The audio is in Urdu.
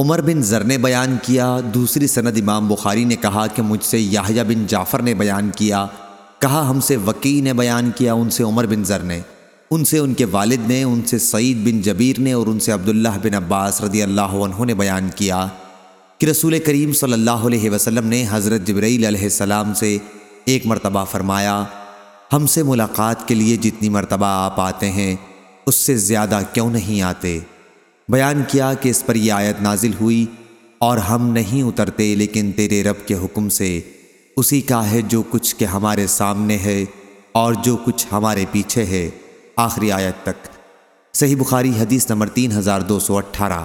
عمر بن زر نے بیان کیا۔ دوسری سند امام بخاری نے کہا کہ مجھ سے یاہیا بن جعفر نے بیان کیا۔ کہا ہم سے وکی نے بیان کیا، ان سے عمر بن زر نے۔ ان سے ان کے والد نے، ان سے سعید بن جبیر نے اور ان سے عبداللہ بن عباس رضی اللہ عنہ نے بیان کیا کہ رسول کریم صلی اللہ علیہ وسلم نے حضرت جبرائیل علیہ السلام سے ایک مرتبہ فرمایا، ہم سے ملاقات کے لیے جتنی مرتبہ آپ آتے ہیں، اس سے زیادہ کیوں نہیں آتے؟ بیان کیا کہ اس پر یہ آیت نازل ہوئی اور ہم نہیں اترتے لیکن تیرے رب کے حکم سے اسی کا ہے جو کچھ کے ہمارے سامنے ہے اور جو کچھ ہمارے پیچھے ہے۔ آخری آیت تک۔ صحیح بخاری حدیث نمبر تین ہزار دو سو اٹھارہ۔